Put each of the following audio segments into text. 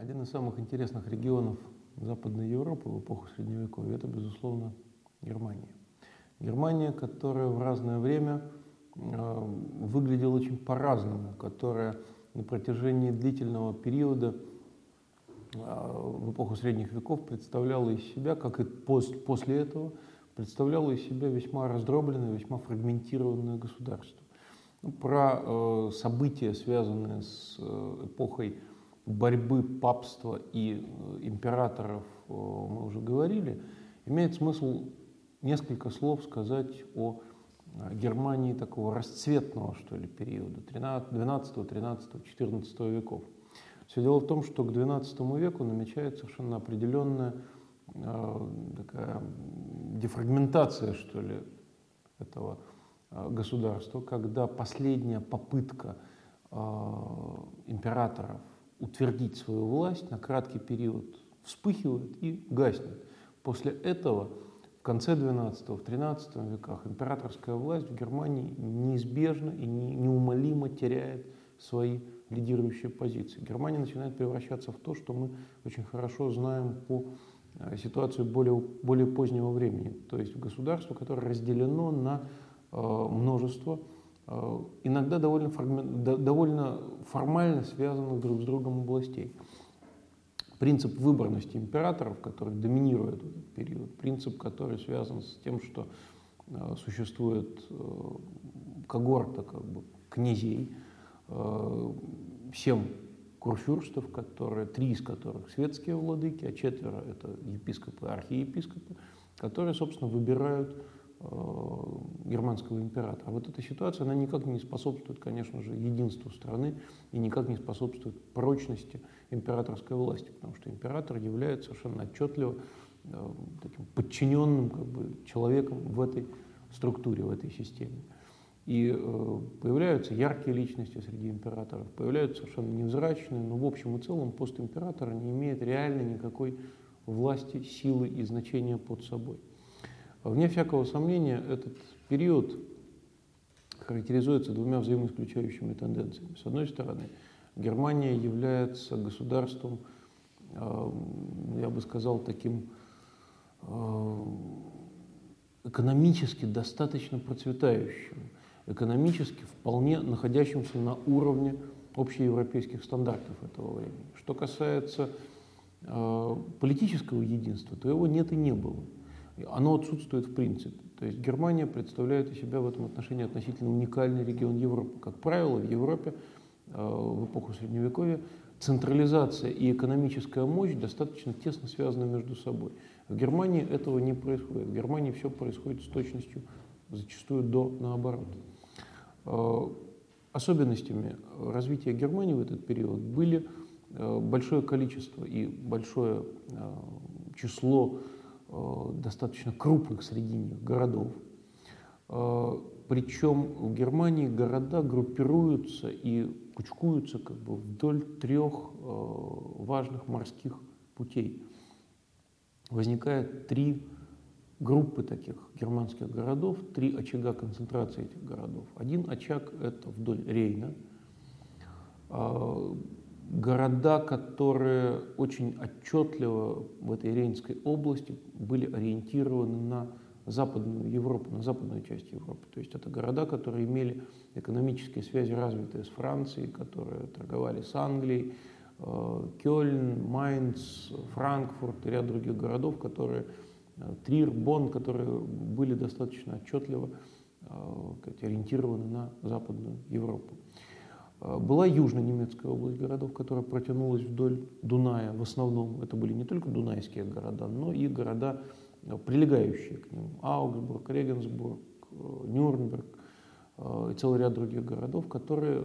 Один из самых интересных регионов Западной Европы в эпоху Средневековья – это, безусловно, Германия. Германия, которая в разное время э, выглядела очень по-разному, которая на протяжении длительного периода э, в эпоху Средних веков представляла из себя, как и пос после этого, представляла из себя весьма раздробленное, весьма фрагментированное государство. Ну, про э, события, связанные с эпохой борьбы папства и э, императоров э, мы уже говорили, имеет смысл несколько слов сказать о э, Германии такого расцветного, что ли, периода 12, 13, 14 веков. Все дело в том, что к XII веку намечается совершенно определенная такая дефрагментация, что ли, этого государства, когда последняя попытка императоров утвердить свою власть на краткий период вспыхивает и гаснет. После этого в конце XII, в XIII веках императорская власть в Германии неизбежно и неумолимо теряет свои лидирующие позиции. Германия начинает превращаться в то, что мы очень хорошо знаем по э, ситуации более, более позднего времени. То есть государство, которое разделено на э, множество иногда довольно, фрагмент, довольно формально связанных друг с другом областей. Принцип выборности императоров, который доминирует в этот период, принцип, который связан с тем, что э, существует э, когорта как бы, князей, семь курфюрстов, которые, три из которых светские владыки, а четверо это епископы, архиепископы, которые, собственно, выбирают Э, германского императора. А вот эта ситуация, она никак не способствует, конечно же, единству страны и никак не способствует прочности императорской власти, потому что император является совершенно отчетливо э, таким подчиненным как бы, человеком в этой структуре, в этой системе. И э, появляются яркие личности среди императоров, появляются совершенно невзрачные, но в общем и целом пост императора не имеет реально никакой власти, силы и значения под собой. Вне всякого сомнения, этот период характеризуется двумя взаимоисключающими тенденциями. С одной стороны, Германия является государством, э, я бы сказал, таким э, экономически достаточно процветающим, экономически вполне находящимся на уровне общеевропейских стандартов этого времени. Что касается политического единства, то его нет и не было оно отсутствует в принципе. То есть Германия представляет из себя в этом отношении относительно уникальный регион Европы. Как правило, в Европе э, в эпоху Средневековья централизация и экономическая мощь достаточно тесно связаны между собой. В Германии этого не происходит. В Германии все происходит с точностью зачастую до наоборот. Э, особенностями развития Германии в этот период были э, большое количество и большое число достаточно крупных среди них городов. Э, Причем в Германии города группируются и кучкуются как бы вдоль трех э, важных морских путей. Возникает три группы таких германских городов, три очага концентрации этих городов. Один очаг – это вдоль Рейна, города, которые очень отчетливо в этой Рейнской области были ориентированы на Западную Европу, на западную часть Европы. То есть это города, которые имели экономические связи развитые с Францией, которые торговали с Англией, э, Кёльн, Майнц, Франкфурт и ряд других городов, которые, э, Трир, Бонн, которые были достаточно отчетливо э, ориентированы на Западную Европу. А, была южно-немецкая область городов, которая протянулась вдоль Дуная. В основном это были не только дунайские города, но и города, а, прилегающие к ним. Аугсбург, Регенсбург, э, Нюрнберг э, и целый ряд других городов, которые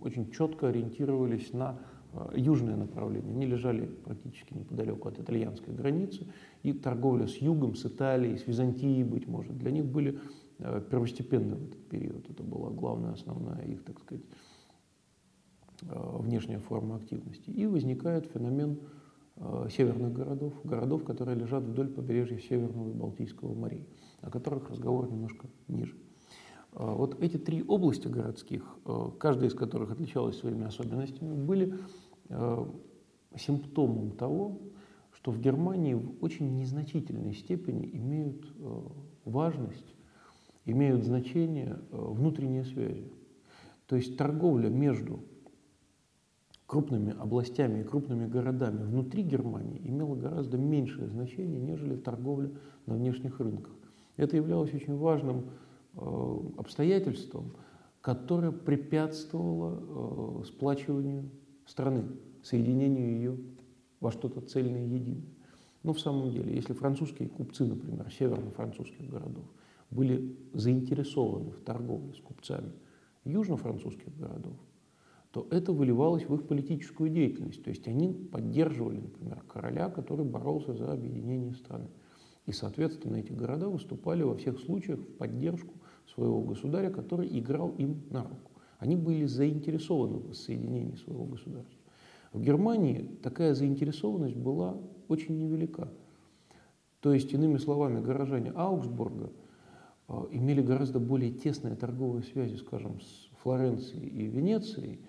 очень четко ориентировались на э, южное направление. Они лежали практически неподалеку от итальянской границы, и торговля с югом, с Италией, с Византией, быть может, для них были первостепенны в этот период. Это была главная, основная их, так сказать, Э, внешняя форма активности. И возникает феномен э, северных городов, городов, которые лежат вдоль побережья Северного и Балтийского морей, о которых разговор немножко ниже. Э, вот эти три области городских, каждая из которых отличалась своими особенностями, были симптомом того, что в Германии в очень незначительной степени имеют э, важность, имеют значение э, внутренние связи. То есть торговля между крупными областями и крупными городами внутри Германии имела гораздо меньшее значение, нежели торговля на внешних рынках. Это являлось очень важным э, обстоятельством, которое препятствовало э, сплачиванию страны, соединению ее во что-то цельное и единое. Но в самом деле, если французские купцы, например, северно-французских городов, были заинтересованы в торговле с купцами южно-французских городов, то это выливалось в их политическую деятельность. То есть они поддерживали, например, короля, который боролся за объединение страны. И, соответственно, эти города выступали во всех случаях в поддержку своего государя, который играл им на руку. Они были заинтересованы в соединении своего государства. В Германии такая заинтересованность была очень невелика. То есть, иными словами, горожане Аугсбурга э, имели гораздо более тесные торговые связи, скажем, с Флоренцией и Венецией,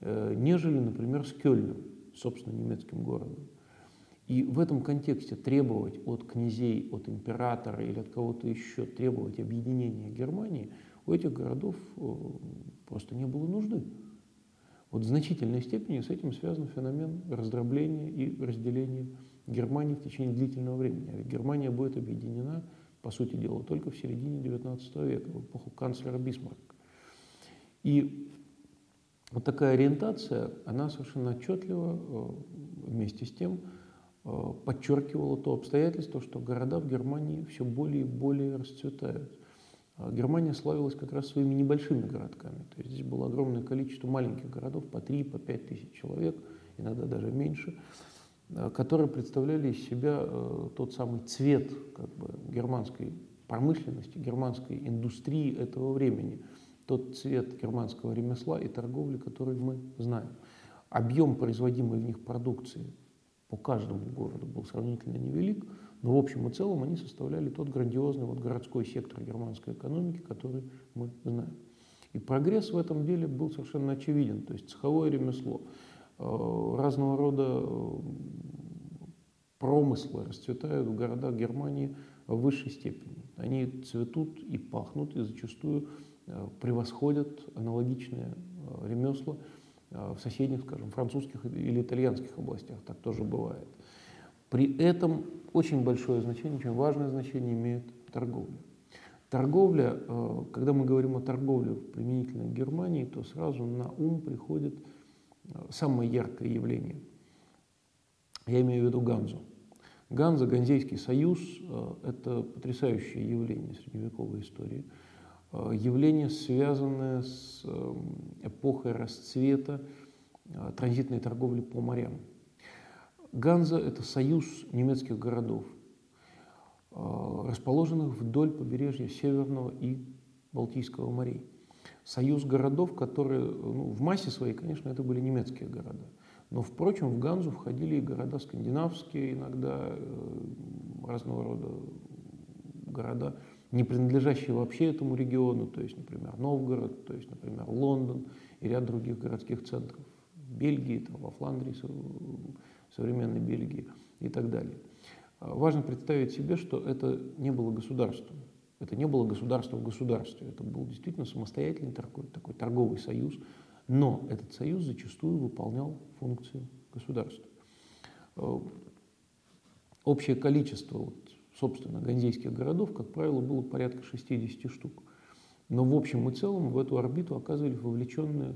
нежели, например, с Кёльном, собственно, немецким городом. И в этом контексте требовать от князей, от императора или от кого-то еще, требовать объединения Германии, у этих городов э, просто не было нужды. Вот в значительной степени с этим связан феномен раздробления и разделения Германии в течение длительного времени. А ведь Германия будет объединена, по сути дела, только в середине XIX века, в эпоху канцлера Бисмарка. И вот такая ориентация, она совершенно отчетливо э, вместе с тем Э, подчеркивало то обстоятельство, что города в Германии все более и более расцветают. А Германия славилась как раз своими небольшими городками. То есть здесь было огромное количество маленьких городов, по 3, по 5 тысяч человек, иногда даже меньше, э, которые представляли из себя тот самый цвет как бы, германской промышленности, германской индустрии этого времени, тот цвет германского ремесла и торговли, который мы знаем. Объем производимой в них продукции по каждому городу был сравнительно невелик, но в общем и целом они составляли тот грандиозный вот городской сектор германской экономики, который мы знаем. И прогресс в этом деле был совершенно очевиден, то есть цеховое ремесло, э, разного рода э, промыслы расцветают в городах Германии в высшей степени. Они цветут и пахнут, и зачастую превосходят аналогичные ремесла Э, в соседних, скажем, французских или итальянских областях. Так тоже бывает. При этом очень большое значение, очень важное значение имеет торговля. Торговля, э, когда мы говорим о торговле применительно к Германии, то сразу на ум приходит э, самое яркое явление. Я имею в виду Ганзу. Ганза, Ганзейский союз – это потрясающее явление средневековой истории – Э, явление, связанное с эм, эпохой расцвета э, транзитной торговли по морям. Ганза – это союз немецких городов, э, расположенных вдоль побережья Северного и Балтийского морей. Союз городов, которые ну, в массе своей, конечно, это были немецкие города. Но, впрочем, в Ганзу входили и города скандинавские, иногда разного рода города – не принадлежащие вообще этому региону, то есть, например, Новгород, то есть, например, Лондон и ряд других городских центров Бельгии, там, во Фландрии, современной Бельгии и так далее. А, важно представить себе, что это не было государством. Это не было государство в государстве. Это был действительно самостоятельный такой, такой торговый союз. Но этот союз зачастую выполнял функции государства. А, общее количество собственно, ганзейских городов, как правило, было порядка 60 штук. Но в общем и целом в эту орбиту оказывались вовлеченные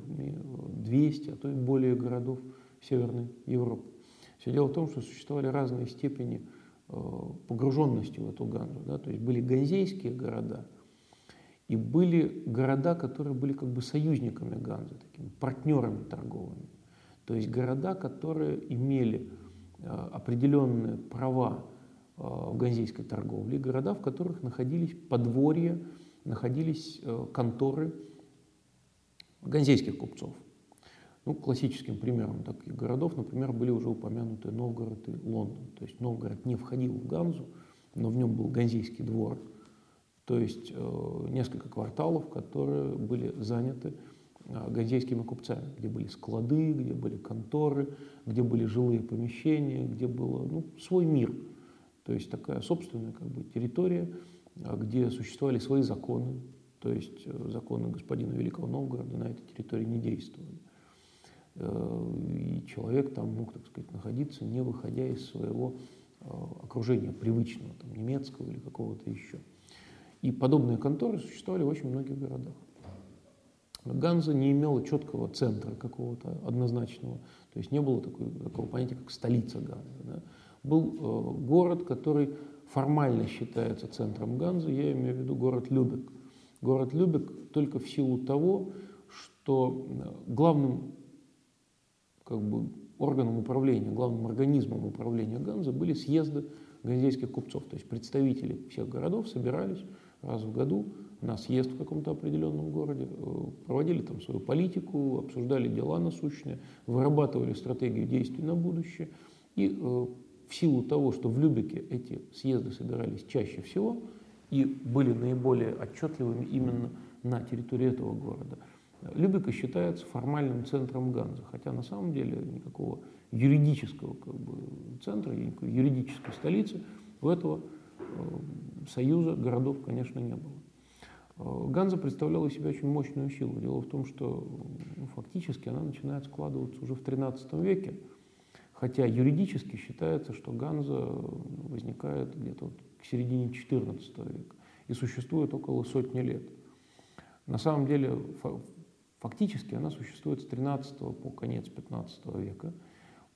200, а то и более городов Северной Европы. Все дело в том, что существовали разные степени э, погруженности в эту Ганзу. Да? То есть были ганзейские города, и были города, которые были как бы союзниками Ганзы, такими партнерами торговыми. То есть города, которые имели э, определенные права ганзейской торговле, города, в которых находились подворья, находились э, конторы ганзейских купцов. Ну, классическим примером таких городов, например, были уже упомянуты Новгород и Лондон. То есть Новгород не входил в Ганзу, но в нем был ганзейский двор, то есть э, несколько кварталов, которые были заняты ганзейскими купцами, где были склады, где были конторы, где были жилые помещения, где был ну, свой мир. То есть такая собственная как бы, территория, где существовали свои законы, то есть законы господина Великого Новгорода на этой территории не действовали. И человек там мог, так сказать, находиться, не выходя из своего окружения привычного, там, немецкого или какого-то еще. И подобные конторы существовали в очень многих городах. Ганза не имела четкого центра какого-то однозначного, то есть не было такой, такого понятия, как столица Ганзы. Да. Был э, город, который формально считается центром Ганзы, я имею в виду город Любек. Город Любек только в силу того, что э, главным как бы, органом управления, главным организмом управления Ганзы были съезды ганзейских купцов, то есть представители всех городов собирались раз в году на съезд в каком-то определенном городе, э, проводили там свою политику, обсуждали дела насущные, вырабатывали стратегию действий на будущее. И в силу того, что в Любике эти съезды собирались чаще всего и были наиболее отчетливыми именно на территории этого города, Любика считается формальным центром Ганзы, хотя на самом деле никакого юридического как бы, центра, никакой юридической столицы у этого э, союза городов, конечно, не было. Э, Ганза представляла из себя очень мощную силу. Дело в том, что ну, фактически она начинает складываться уже в XIII веке, хотя юридически считается, что Ганза возникает где-то вот к середине XIV века и существует около сотни лет. На самом деле, фактически она существует с XIII по конец XV века,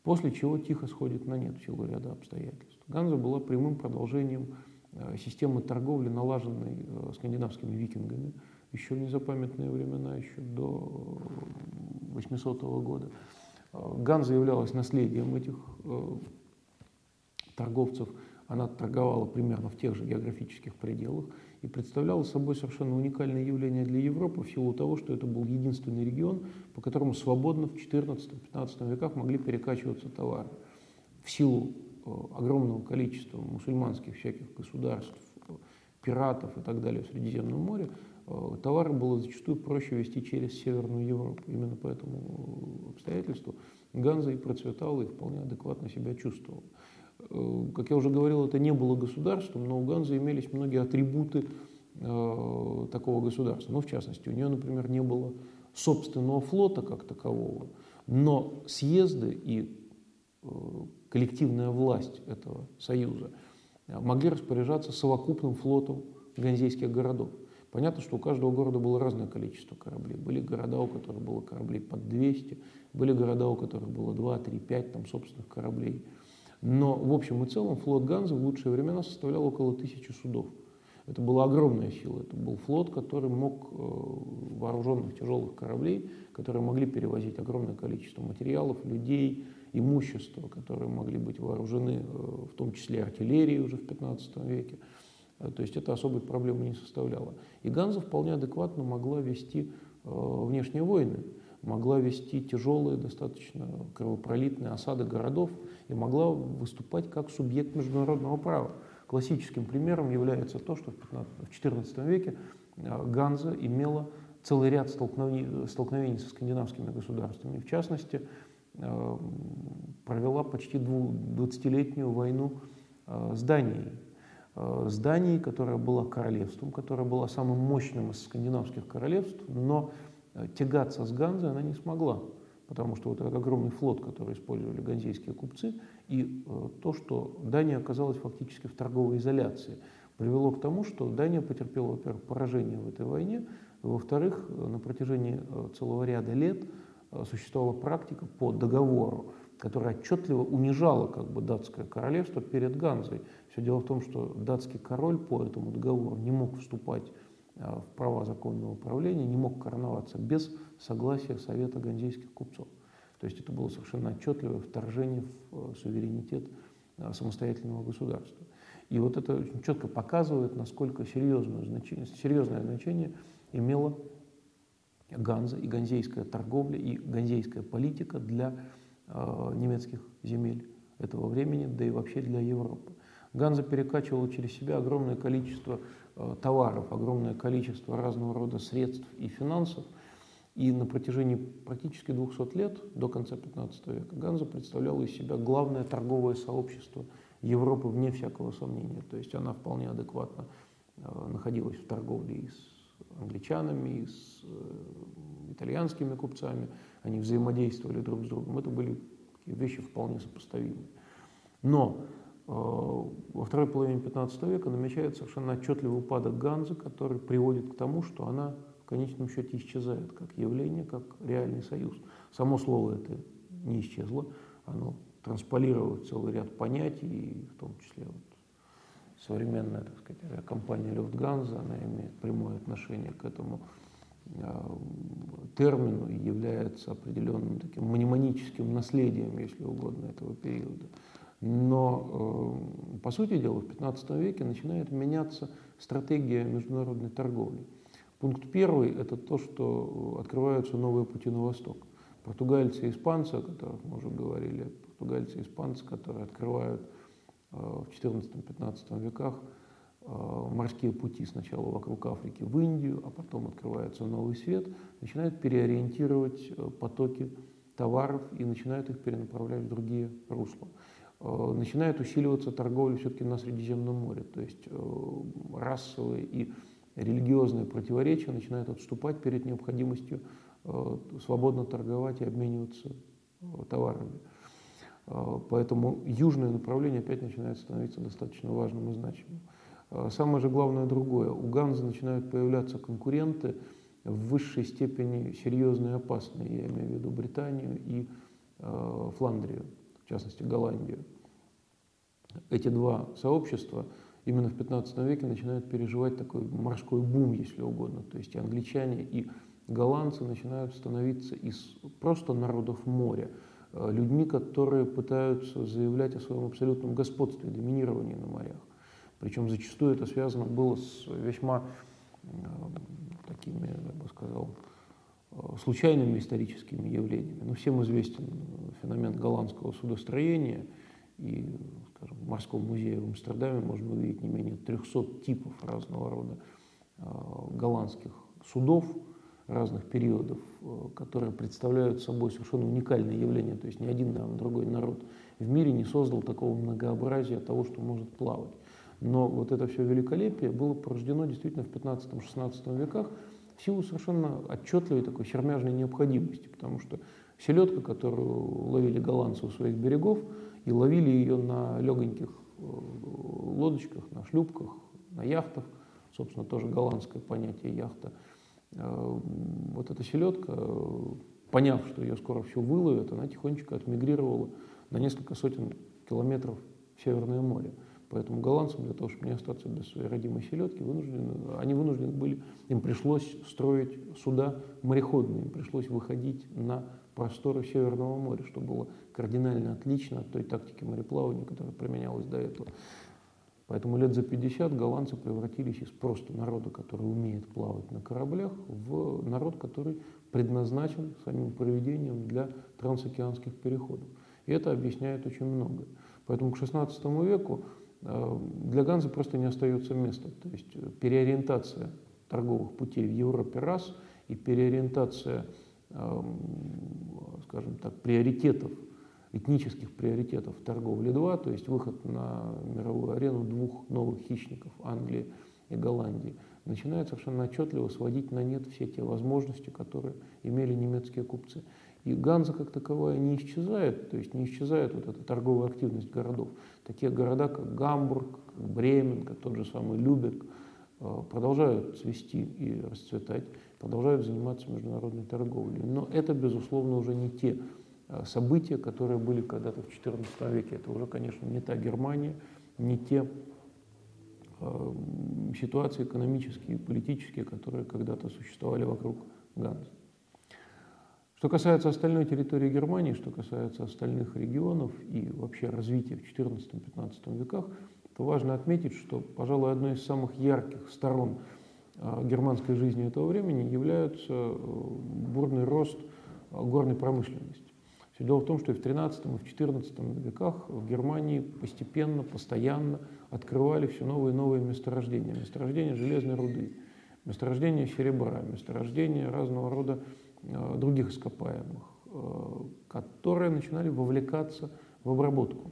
после чего тихо сходит на нет в силу ряда обстоятельств. Ганза была прямым продолжением Э, системы торговли, налаженной э, скандинавскими викингами еще в незапамятные времена, еще до 800 года. Э, Ганза являлась наследием этих торговцев. Она торговала примерно в тех же географических пределах и представляла собой совершенно уникальное явление для Европы в силу того, что это был единственный регион, по которому свободно в XIV-XV веках могли перекачиваться товары. В силу Э, огромного количества мусульманских всяких государств, пиратов и так далее в Средиземном море, э, товары было зачастую проще вести через Северную Европу. Именно по этому обстоятельству Ганза и процветала, и вполне адекватно себя чувствовала. Э, как я уже говорил, это не было государством, но у Ганзы имелись многие атрибуты такого государства. Ну, в частности, у нее, например, не было собственного флота как такового, но съезды и коллективная власть этого союза, э, могли распоряжаться совокупным флотом ганзейских городов. Понятно, что у каждого города было разное количество кораблей. Были города, у которых было кораблей под 200, были города, у которых было 2, 3, 5 там, собственных кораблей. Но в общем и целом флот Ганзы в лучшие времена составлял около тысячи судов. Это была огромная сила. Это был флот, который мог э, вооруженных тяжелых кораблей, которые могли перевозить огромное количество материалов, людей, имущества, которые могли быть вооружены, э, в том числе артиллерией уже в 15 веке. Э, то есть это особой проблемы не составляло. И Ганза вполне адекватно могла вести э, внешние войны, могла вести тяжелые, достаточно кровопролитные осады городов и могла выступать как субъект международного права. Классическим примером является то, что в XIV веке Ганза имела целый ряд столкновений, столкновений со скандинавскими государствами. В частности, Э, провела почти 20-летнюю войну э, с Данией. Э, с Данией, которая была королевством, которая была самым мощным из скандинавских королевств, но тягаться с Ганзой она не смогла, потому что вот этот огромный флот, который использовали ганзейские купцы, и то, что Дания оказалась фактически в торговой изоляции, привело к тому, что Дания потерпела, во-первых, поражение в этой войне, во-вторых, на протяжении целого ряда лет – Э, существовала практика по договору, которая отчетливо унижала как бы, датское королевство перед Ганзой. Все дело в том, что датский король по этому договору не мог вступать э, в права законного управления, не мог короноваться без согласия Совета ганзейских купцов. То есть это было совершенно отчетливое вторжение в э, суверенитет самостоятельного государства. И вот это очень четко показывает, насколько серьезное значение, серьезное значение имело Ганза и ганзейская торговля и ганзейская политика для немецких земель этого времени, да и вообще для Европы. Ганза перекачивала через себя огромное количество э, товаров, огромное количество разного рода средств и финансов. И на протяжении практически 200 лет, до конца 15 века, Ганза представляла из себя главное торговое сообщество Европы, вне всякого сомнения. То есть она вполне адекватно э, находилась в торговле и с англичанами, и с э, итальянскими купцами. Они взаимодействовали друг с другом. Это были вещи вполне сопоставимые. Но э, во второй половине 15 века намечается совершенно отчетливый упадок Ганзы, который приводит к тому, что она в конечном счете исчезает как явление, как реальный союз. Само слово это не исчезло, оно трансполировало целый ряд понятий, в том числе вот современная, так сказать, компания Люфтганза, она имеет прямое отношение к этому термину и является определенным таким мнемоническим наследием, если угодно, этого периода. Но, э, по сути дела, в 15 веке начинает меняться стратегия международной торговли. Пункт первый – это то, что открываются новые пути на восток. Португальцы и испанцы, о которых мы уже говорили, португальцы и испанцы, которые открывают э, в XIV-XV веках морские пути сначала вокруг Африки в Индию, а потом открывается новый свет, начинают переориентировать э, потоки товаров и начинают их перенаправлять в другие русла. Начинает усиливаться торговля все-таки на Средиземном море, то есть расовые и религиозные противоречия начинают отступать перед необходимостью э, свободно торговать и обмениваться э, товарами. Э, поэтому южное направление опять начинает становиться достаточно важным и значимым. Самое же главное другое. У Ганзы начинают появляться конкуренты в высшей степени серьезные и опасные. Я имею в виду Британию и Фландрию, в частности Голландию. Эти два сообщества – именно в 15 веке начинают переживать такой морской бум, если угодно. То есть и англичане, и голландцы начинают становиться из просто народов моря э, людьми, которые пытаются заявлять о своем абсолютном господстве, доминировании на морях. Причем зачастую это связано было с весьма э, такими, я бы сказал, э, случайными историческими явлениями. Но всем известен феномен голландского судостроения и скажем, в морском музее в Амстердаме можно увидеть не менее 300 типов разного рода э, голландских судов разных периодов, которые представляют собой совершенно уникальное явление. То есть ни один наверное, другой народ в мире не создал такого многообразия того, что может плавать. Но вот это все великолепие было порождено действительно в 15-16 веках в силу совершенно отчетливой такой сермяжной необходимости, потому что селедка, которую ловили голландцы у своих берегов, и ловили ее на легоньких э, лодочках, на шлюпках, на яхтах. Собственно, тоже голландское понятие яхта. Э, вот эта селедка, поняв, что ее скоро все выловят, она тихонечко отмигрировала на несколько сотен километров в Северное море. Поэтому голландцам для того, чтобы не остаться без своей родимой селедки, вынуждены, они вынуждены были, им пришлось строить суда мореходные, им пришлось выходить на просторы Северного моря, что было кардинально отлично от той тактики мореплавания, которая применялась до этого. Поэтому лет за 50 голландцы превратились из просто народа, который умеет плавать на кораблях, в народ, который предназначен самим проведением для трансокеанских переходов. И это объясняет очень многое. Поэтому к XVI веку для Ганзы просто не остается места. То есть э, переориентация торговых путей в Европе раз и переориентация, эм, скажем так, приоритетов этнических приоритетов торговли два, то есть выход на мировую арену двух новых хищников Англии и Голландии, начинает совершенно отчетливо сводить на нет все те возможности, которые имели немецкие купцы. И Ганза как таковая не исчезает, то есть не исчезает вот эта торговая активность городов. Такие города, как Гамбург, как Бремен, как тот же самый Любек, э, продолжают цвести и расцветать, продолжают заниматься международной торговлей. Но это, безусловно, уже не те Э, события, которые были когда-то в XIV веке. Это уже, конечно, не та Германия, не те э, ситуации экономические и политические, которые когда-то существовали вокруг Ганзы. Что касается остальной территории Германии, что касается остальных регионов и вообще развития в XIV-XV веках, то важно отметить, что, пожалуй, одной из самых ярких сторон э, германской жизни этого времени является бурный рост горной промышленности. Все дело в том, что и в XIII, и в XIV веках в Германии постепенно, постоянно открывали все новые и новые месторождения. Месторождения железной руды, месторождения серебра, месторождения разного рода э, других ископаемых, которые начинали вовлекаться в обработку.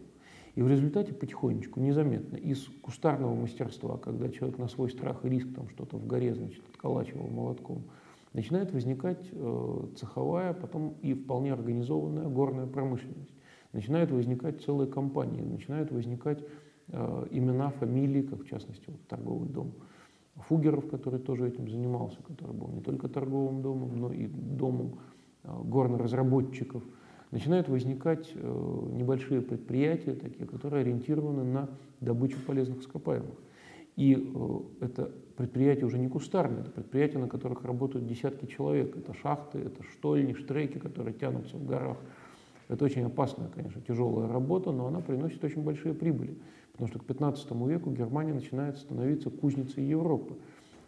И в результате потихонечку, незаметно, из кустарного мастерства, когда человек на свой страх и риск там что-то в горе, значит, отколачивал молотком, начинает возникать цеховая, потом и вполне организованная горная промышленность. Начинают возникать целые компании, начинают возникать Э, имена, фамилии, как в частности вот, торговый дом Фугеров, который тоже этим занимался, который был не только торговым домом, но и домом э, горноразработчиков. Начинают возникать э, небольшие предприятия, такие, которые ориентированы на добычу полезных ископаемых. И это предприятия уже не кустарные, это предприятия, на которых работают десятки человек. Это шахты, это штольни, штреки, которые тянутся в горах. Это очень опасная, конечно, тяжелая работа, но она приносит очень большие прибыли. Потому что к 15 веку Германия начинает становиться кузницей Европы.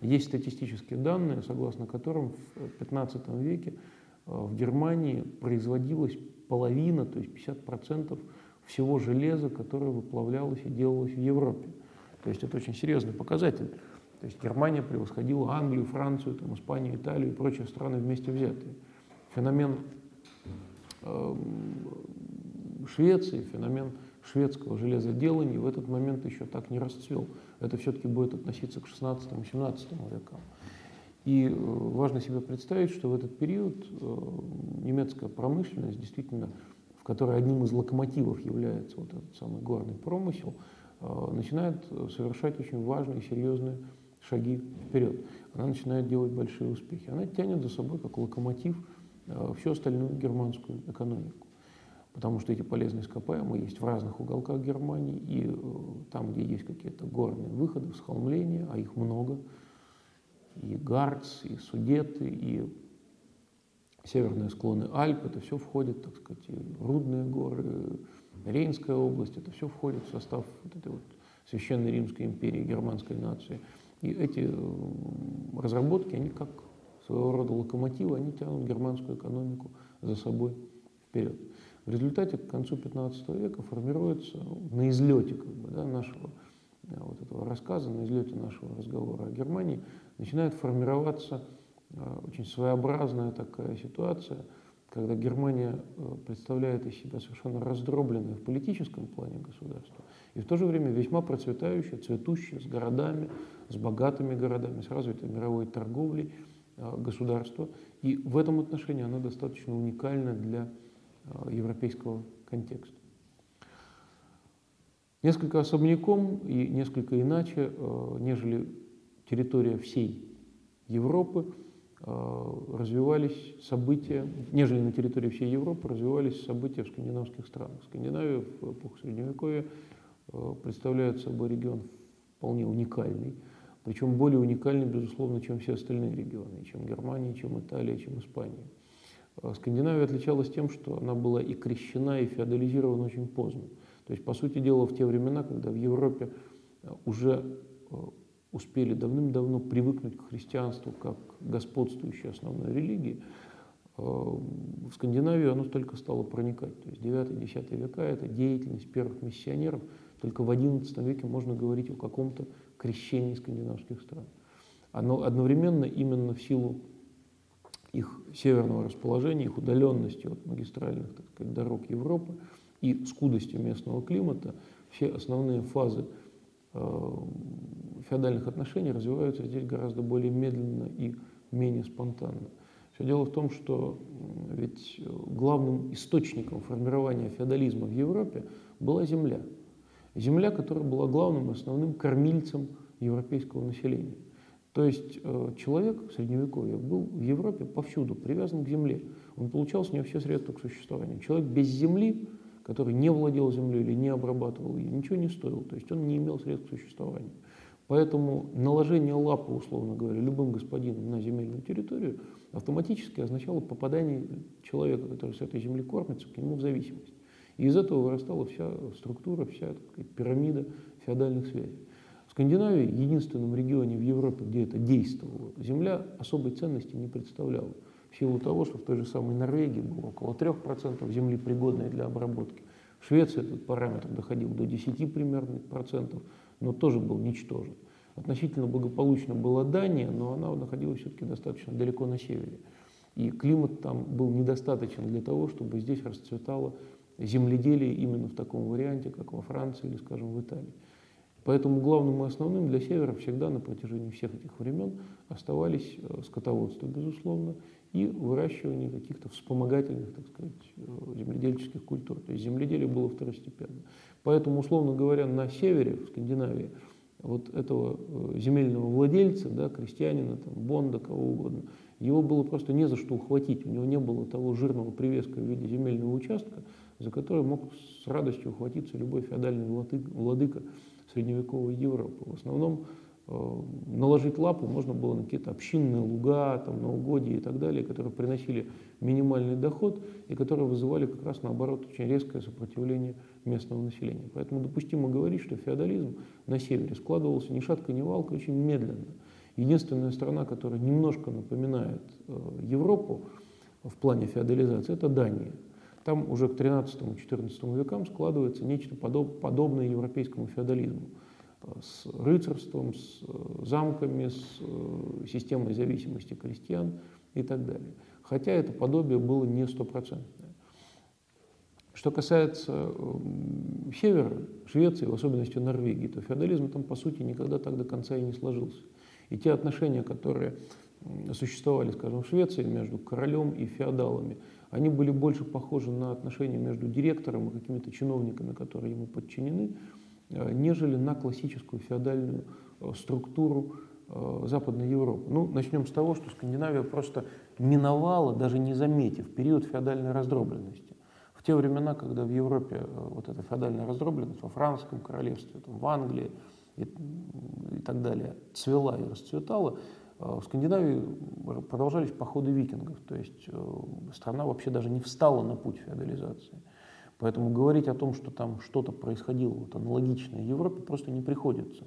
Есть статистические данные, согласно которым в 15 веке э, в Германии производилась половина, то есть 50% всего железа, которое выплавлялось и делалось в Европе. То есть это очень серьезный показатель. То есть Германия превосходила Англию, Францию, там, Испанию, Италию и прочие страны вместе взятые. Феномен э, Швеции, феномен шведского железоделания в этот момент еще так не расцвел. Это все-таки будет относиться к 16-17 векам. И э, важно себе представить, что в этот период э, немецкая промышленность, действительно, в которой одним из локомотивов является вот этот самый горный промысел, э, начинает совершать очень важные и серьезные шаги вперед. Она начинает делать большие успехи. Она тянет за собой, как локомотив, всю остальную германскую экономику потому что эти полезные ископаемые есть в разных уголках Германии, и э, там, где есть какие-то горные выходы, всхолмления, а их много, и Гарц, и Судеты, и северные склоны Альп, это все входит, так сказать, и Рудные горы, Рейнская область, это все входит в состав вот этой вот Священной Римской империи, германской нации. И эти э, разработки, они как своего рода локомотивы, они тянут германскую экономику за собой вперед. В результате к концу 15 века формируется на излете как бы, да, нашего э, вот этого рассказа, на излете нашего разговора о Германии, начинает формироваться э, очень своеобразная такая ситуация, когда Германия э, представляет из себя совершенно раздробленное в политическом плане государство, и в то же время весьма процветающее, цветущее, с городами, с богатыми городами, с развитой мировой торговлей государство. И в этом отношении оно достаточно уникально для европейского контекста. Несколько особняком и несколько иначе, э, нежели территория всей Европы, э, развивались события, нежели на территории всей Европы развивались события в скандинавских странах. Скандинавия в эпоху Средневековья представляет собой регион вполне уникальный, причем более уникальный, безусловно, чем все остальные регионы, чем Германия, чем Италия, чем Испания. Э, Скандинавия отличалась тем, что она была и крещена, и феодализирована очень поздно. То есть, по сути дела, в те времена, когда в Европе э, уже э, успели давным-давно привыкнуть к христианству как господствующей основной религии, в Скандинавию оно только стало проникать. То есть 9-10 века – это деятельность первых миссионеров. Только в XI веке можно говорить о каком-то крещении скандинавских стран. Оно одновременно именно в силу их северного расположения, их удаленности от магистральных так сказать, дорог Европы и скудости местного климата, все основные фазы э, феодальных отношений развиваются здесь гораздо более медленно и менее спонтанно. Все дело в том, что ведь главным источником формирования феодализма в Европе была земля. Земля, которая была главным основным кормильцем европейского населения. То есть э, человек в Средневековье был в Европе повсюду привязан к земле. Он получал с нее все средства к существованию. Человек без земли, который не владел землей или не обрабатывал ее, ничего не стоил. То есть он не имел средств к существованию. Поэтому наложение лапы, условно говоря, любым господином на земельную территорию автоматически означало попадание человека, который с этой земли кормится, к нему в зависимость. И из этого вырастала вся структура, вся пирамида феодальных связей. Скандинавии, единственном регионе в Европе, где это действовало, земля особой ценности не представляла. В силу того, что в той же самой Норвегии было около 3% земли, пригодной для обработки. В Швеции этот параметр доходил до 10 примерно процентов, но тоже был ничтожен. Относительно благополучно была Дания, но она находилась все-таки достаточно далеко на севере. И климат там был недостаточен для того, чтобы здесь расцветало земледелие именно в таком варианте, как во Франции или, скажем, в Италии. Поэтому главным и основным для севера всегда на протяжении всех этих времен оставались э, скотоводство, безусловно, и выращивание каких-то вспомогательных, так сказать, э, земледельческих культур. То есть земледелие было второстепенно. Поэтому, условно говоря, на севере, в Скандинавии, вот этого э, земельного владельца, да, крестьянина, там, бонда, кого угодно, его было просто не за что ухватить. У него не было того жирного привеска в виде земельного участка, за который мог с радостью ухватиться любой феодальный владыка средневековой Европы. В основном э, наложить лапу можно было на какие-то общинные луга, там, на угодья и так далее, которые приносили минимальный доход и которые вызывали как раз наоборот очень резкое сопротивление местного населения. Поэтому допустимо говорить, что феодализм на севере складывался ни шатка, ни валка, очень медленно. Единственная страна, которая немножко напоминает э, Европу в плане феодализации, это Дания. Там уже к 13-14 векам складывается нечто подоб, подобное европейскому феодализму э, с рыцарством, с э, замками, с системой зависимости крестьян и так далее. Хотя это подобие было не стопроцентное. Что касается эм, севера, Швеции, в особенности Норвегии, то феодализм там, по сути, никогда так до конца и не сложился. И те отношения, которые существовали, скажем, в Швеции между королем и феодалами, они были больше похожи на отношения между директором и какими-то чиновниками, которые ему подчинены, э, нежели на классическую феодальную э, структуру э, Западной Европы. Ну, начнем с того, что Скандинавия просто миновала, даже не заметив, период феодальной раздробленности в те времена, когда в Европе вот эта феодальная раздробленность во Франском королевстве, там, в Англии и, и так далее цвела и расцветала, в Скандинавии продолжались походы викингов, то есть э, страна вообще даже не встала на путь феодализации. Поэтому говорить о том, что там что-то происходило вот, аналогичное Европе, просто не приходится.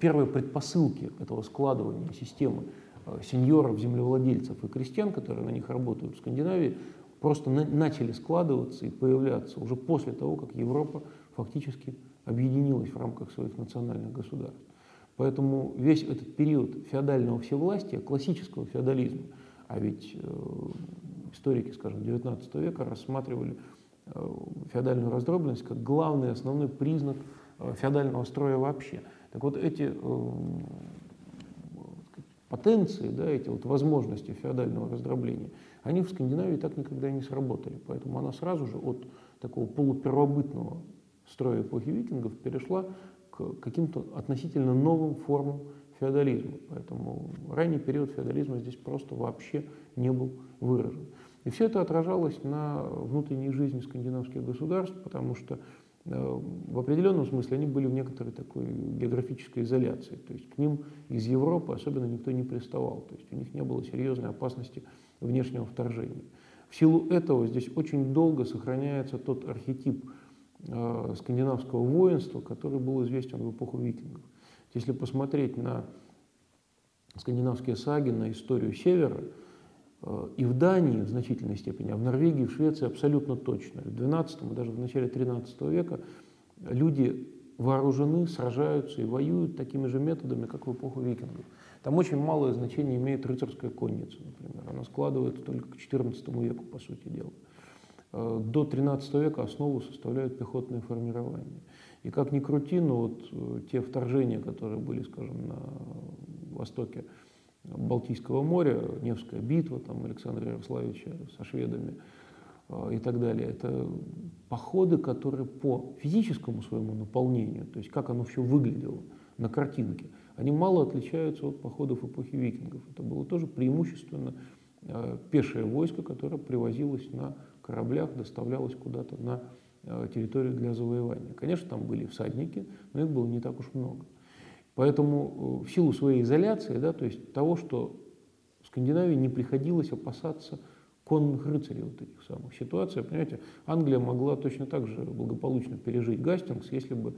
Первые предпосылки этого складывания системы сеньоров, землевладельцев и крестьян, которые на них работают в Скандинавии, просто на, начали складываться и появляться уже после того, как Европа фактически объединилась в рамках своих национальных государств. Поэтому весь этот период феодального всевластия, классического феодализма, а ведь э, историки, скажем, XIX века рассматривали э, феодальную раздробленность как главный, основной признак э, феодального строя вообще. Так вот эти потенции, да, эти вот возможности феодального раздробления – они в Скандинавии так никогда и не сработали. Поэтому она сразу же от такого полупервобытного строя эпохи викингов перешла к каким-то относительно новым формам феодализма. Поэтому ранний период феодализма здесь просто вообще не был выражен. И все это отражалось на внутренней жизни скандинавских государств, потому что э, в определенном смысле они были в некоторой такой географической изоляции. То есть к ним из Европы особенно никто не приставал. То есть у них не было серьезной опасности внешнего вторжения. В силу этого здесь очень долго сохраняется тот архетип э, скандинавского воинства, который был известен в эпоху викингов. Если посмотреть на скандинавские саги, на историю Севера, э, и в Дании в значительной степени, а в Норвегии, в Швеции абсолютно точно. В XII и даже в начале XIII века люди вооружены, сражаются и воюют такими же методами, как в эпоху викингов. Там очень малое значение имеет рыцарская конница, например. Она складывается только к XIV веку, по сути дела. Э, до XIII века основу составляют пехотные формирования. И как ни крути, но вот э, те вторжения, которые были, скажем, на востоке Балтийского моря, Невская битва, там Александра Ярославича со шведами э, и так далее, это походы, которые по физическому своему наполнению, то есть как оно все выглядело на картинке – они мало отличаются от походов эпохи викингов. Это было тоже преимущественно пешее войско, которое привозилось на кораблях, доставлялось куда-то на э, территорию для завоевания. Конечно, там были всадники, но их было не так уж много. Поэтому э, в силу своей изоляции, да, то есть того, что Скандинавии не приходилось опасаться конных рыцарей вот этих самых ситуаций. Понимаете, Англия могла точно так же благополучно пережить Гастингс, если бы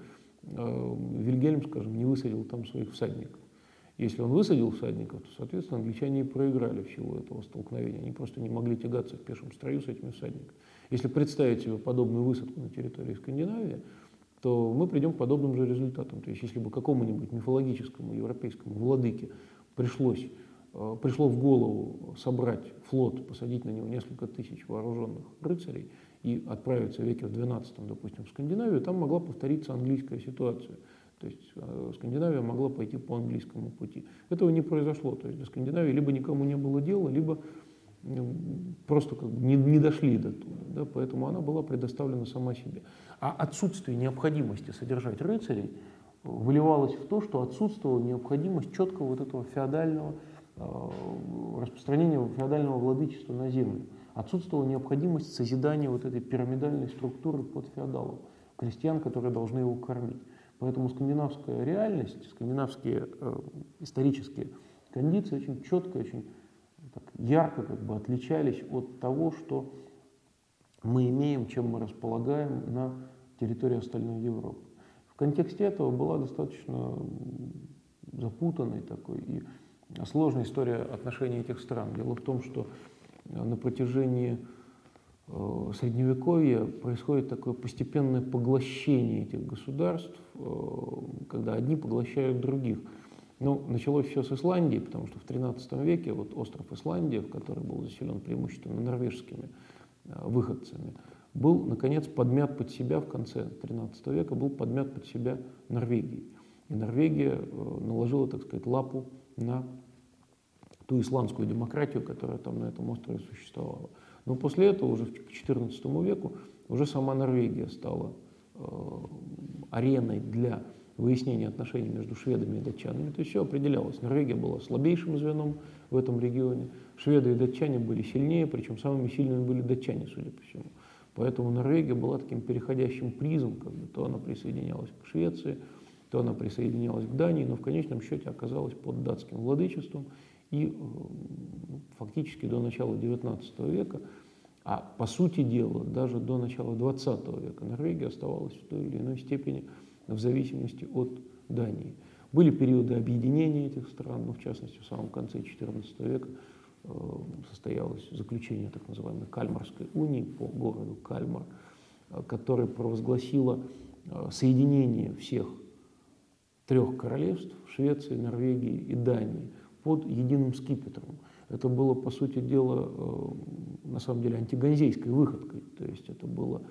Э, Вильгельм, скажем, не высадил там своих всадников. Если он высадил всадников, то, соответственно, англичане проиграли в силу этого столкновения. Они просто не могли тягаться в пешем строю с этими всадниками. Если представить себе подобную высадку на территории Скандинавии, то мы придем к подобным же результатам. То есть если бы какому-нибудь мифологическому европейскому владыке пришлось э, пришло в голову собрать флот, посадить на него несколько тысяч вооруженных рыцарей и отправиться веке в 12 допустим, в Скандинавию, там могла повториться английская ситуация. То есть э, Скандинавия могла пойти по английскому пути. Этого не произошло. То есть до Скандинавии либо никому не было дела, либо ну, просто как бы не, не дошли до туда. Да, поэтому она была предоставлена сама себе. А отсутствие необходимости содержать рыцарей выливалось в то, что отсутствовала необходимость четкого вот этого феодального э, распространения феодального владычества на землю. Отсутствовала необходимость созидания вот этой пирамидальной структуры под феодалом, крестьян, которые должны его кормить. Поэтому скандинавская реальность, скандинавские э, исторические кондиции очень четко, очень так, ярко как бы отличались от того, что мы имеем, чем мы располагаем на территории остальной Европы. В контексте этого была достаточно запутанной такой и сложная история отношений этих стран. Дело в том, что на протяжении Э, Средневековья происходит такое постепенное поглощение этих государств, э, когда одни поглощают других. Ну, началось все с Исландии, потому что в XIII веке вот остров Исландия, в который был заселен преимущественно норвежскими э, выходцами, был, наконец, подмят под себя в конце XIII века, был подмят под себя Норвегией. И Норвегия наложила, так сказать, лапу на ту исландскую демократию, которая там на этом острове существовала. Но после этого, уже к XIV веку, уже сама Норвегия стала э, ареной для выяснения отношений между шведами и датчанами. То есть все определялось. Норвегия была слабейшим звеном в этом регионе. Шведы и датчане были сильнее, причем самыми сильными были датчане, судя по всему. Поэтому Норвегия была таким переходящим призом, как бы то она присоединялась к Швеции, то она присоединялась к Дании, но в конечном счете оказалась под датским владычеством. И э, фактически до начала XIX века, а по сути дела даже до начала XX века Норвегия оставалась в той или иной степени в зависимости от Дании. Были периоды объединения этих стран, но в частности в самом конце XIV века э, состоялось заключение так называемой Кальмарской унии по городу Кальмар, э, которая провозгласила э, соединение всех трех королевств Швеции, Норвегии и Дании под единым скипетром. Это было, по сути дела, э, на самом деле антиганзейской выходкой. То есть это было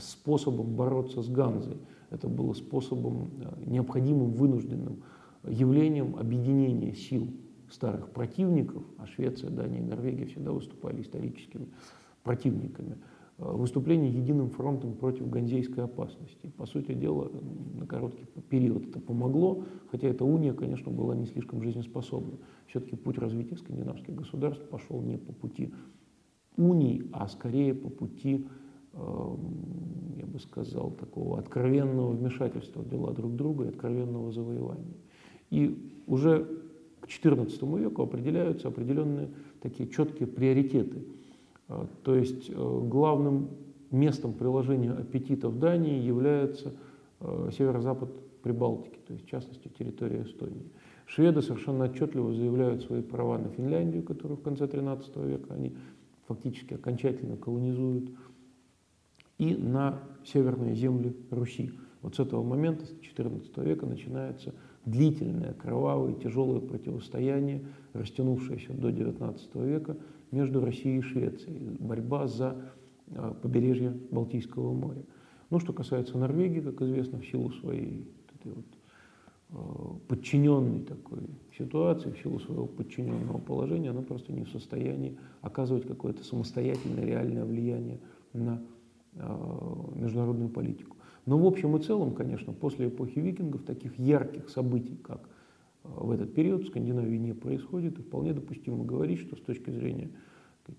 способом бороться с Ганзой. Это было способом, э, необходимым, вынужденным явлением объединения сил старых противников, а Швеция, Дания и Норвегия всегда выступали историческими противниками – Э, выступление единым фронтом против ганзейской опасности. По сути дела, на короткий период это помогло, хотя эта уния, конечно, была не слишком жизнеспособна. Все-таки путь развития скандинавских государств пошел не по пути унии, а скорее по пути, эм, я бы сказал, такого откровенного вмешательства в дела друг друга и откровенного завоевания. И уже к XIV веку определяются определенные такие четкие приоритеты – то есть э, главным местом приложения аппетитов Дании является э, северо-запад Прибалтики, то есть в частности территория Эстонии. Шведы совершенно отчетливо заявляют свои права на Финляндию, которую в конце XIII века они фактически окончательно колонизуют, и на северные земли Руси. Вот с этого момента, с XIV века, начинается длительное, кровавое, тяжелое противостояние, растянувшееся до XIX века, между Россией и Швецией, борьба за а, побережье Балтийского моря. Ну, что касается Норвегии, как известно, в силу своей этой вот, а, подчиненной такой ситуации, в силу своего подчиненного положения, она просто не в состоянии оказывать какое-то самостоятельное реальное влияние на а, международную политику. Но в общем и целом, конечно, после эпохи викингов таких ярких событий, как в этот период в Скандинавии не происходит, и вполне допустимо говорить, что с точки зрения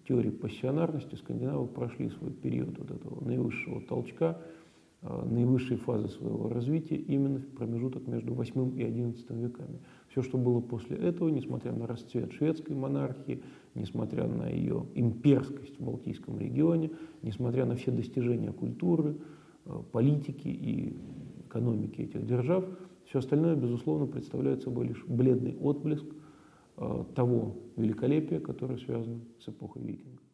теории пассионарности скандинавы прошли свой период вот этого наивысшего толчка, а, наивысшей фазы своего развития именно в промежуток между 8 и 11 веками. Все, что было после этого, несмотря на расцвет шведской монархии, несмотря на ее имперскость в Балтийском регионе, несмотря на все достижения культуры, политики и экономики этих держав, все остальное, безусловно, представляет собой лишь бледный отблеск э, того великолепия, которое связано с эпохой викингов.